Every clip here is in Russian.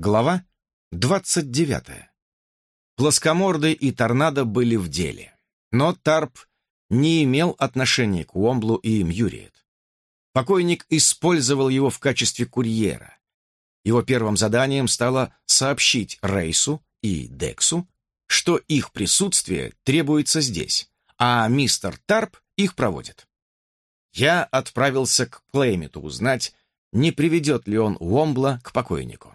Глава 29. Плоскоморды и торнадо были в деле, но Тарп не имел отношения к Уомблу и Мьюриет. Покойник использовал его в качестве курьера. Его первым заданием стало сообщить Рейсу и Дексу, что их присутствие требуется здесь, а мистер Тарп их проводит. Я отправился к Плеймиту узнать, не приведет ли он Уомбла к покойнику.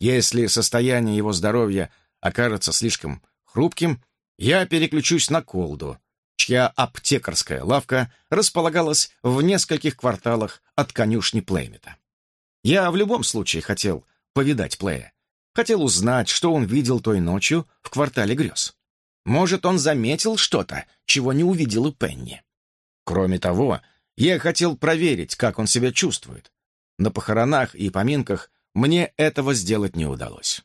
Если состояние его здоровья окажется слишком хрупким, я переключусь на Колду, чья аптекарская лавка располагалась в нескольких кварталах от конюшни Плеймета. Я в любом случае хотел повидать Плея. Хотел узнать, что он видел той ночью в квартале грез. Может, он заметил что-то, чего не увидел и Пенни. Кроме того, я хотел проверить, как он себя чувствует. На похоронах и поминках мне этого сделать не удалось.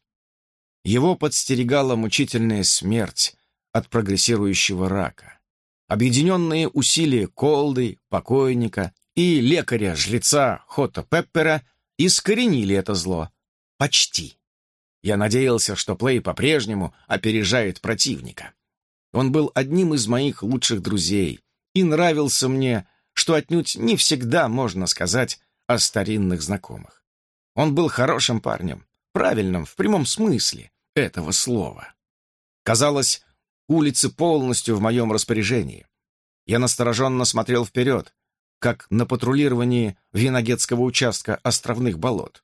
Его подстерегала мучительная смерть от прогрессирующего рака. Объединенные усилия Колды, покойника и лекаря-жреца Хота Пеппера искоренили это зло. Почти. Я надеялся, что Плей по-прежнему опережает противника. Он был одним из моих лучших друзей и нравился мне, что отнюдь не всегда можно сказать о старинных знакомых. Он был хорошим парнем, правильным в прямом смысле этого слова. Казалось, улицы полностью в моем распоряжении. Я настороженно смотрел вперед, как на патрулировании виногетского участка островных болот.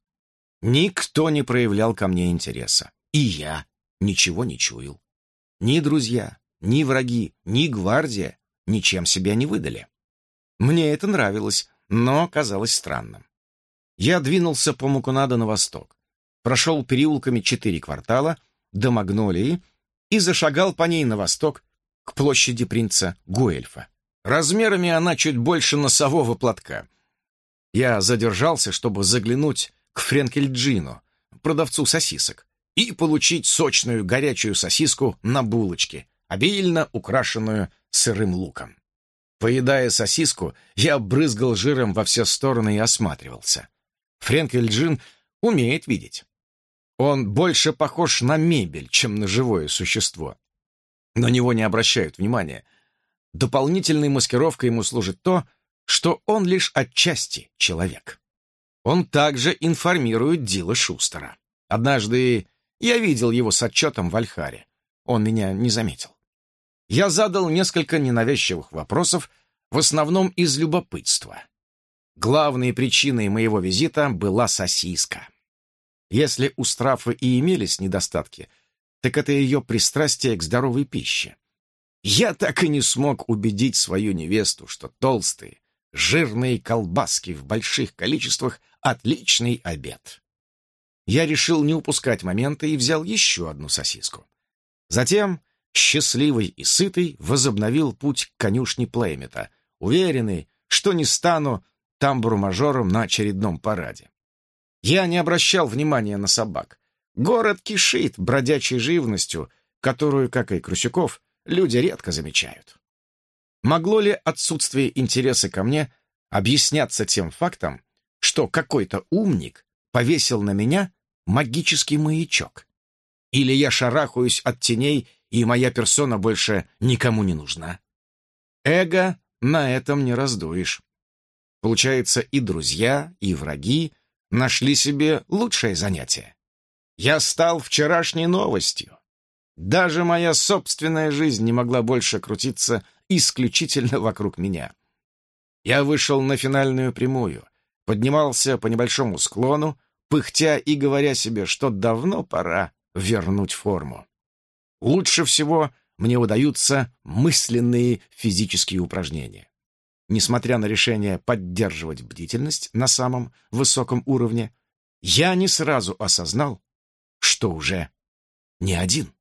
Никто не проявлял ко мне интереса, и я ничего не чуял. Ни друзья, ни враги, ни гвардия ничем себя не выдали. Мне это нравилось, но казалось странным. Я двинулся по Мукунадо на восток, прошел переулками четыре квартала до Магнолии и зашагал по ней на восток к площади принца Гуэльфа. Размерами она чуть больше носового платка. Я задержался, чтобы заглянуть к Френкельджину, продавцу сосисок, и получить сочную горячую сосиску на булочке, обильно украшенную сырым луком. Поедая сосиску, я брызгал жиром во все стороны и осматривался. Френкельджин умеет видеть. Он больше похож на мебель, чем на живое существо. На него не обращают внимания. Дополнительной маскировкой ему служит то, что он лишь отчасти человек. Он также информирует Дила Шустера. Однажды я видел его с отчетом в Альхаре. Он меня не заметил. Я задал несколько ненавязчивых вопросов, в основном из любопытства. Главной причиной моего визита была сосиска. Если у Страфы и имелись недостатки, так это ее пристрастие к здоровой пище. Я так и не смог убедить свою невесту, что толстые, жирные колбаски в больших количествах — отличный обед. Я решил не упускать момента и взял еще одну сосиску. Затем, счастливый и сытый, возобновил путь к конюшне Плеймета, уверенный, что не стану тамбуру-мажором на очередном параде. Я не обращал внимания на собак. Город кишит бродячей живностью, которую, как и Крусюков, люди редко замечают. Могло ли отсутствие интереса ко мне объясняться тем фактом, что какой-то умник повесил на меня магический маячок? Или я шарахаюсь от теней, и моя персона больше никому не нужна? Эго на этом не раздуешь. Получается, и друзья, и враги нашли себе лучшее занятие. Я стал вчерашней новостью. Даже моя собственная жизнь не могла больше крутиться исключительно вокруг меня. Я вышел на финальную прямую, поднимался по небольшому склону, пыхтя и говоря себе, что давно пора вернуть форму. Лучше всего мне удаются мысленные физические упражнения несмотря на решение поддерживать бдительность на самом высоком уровне, я не сразу осознал, что уже не один.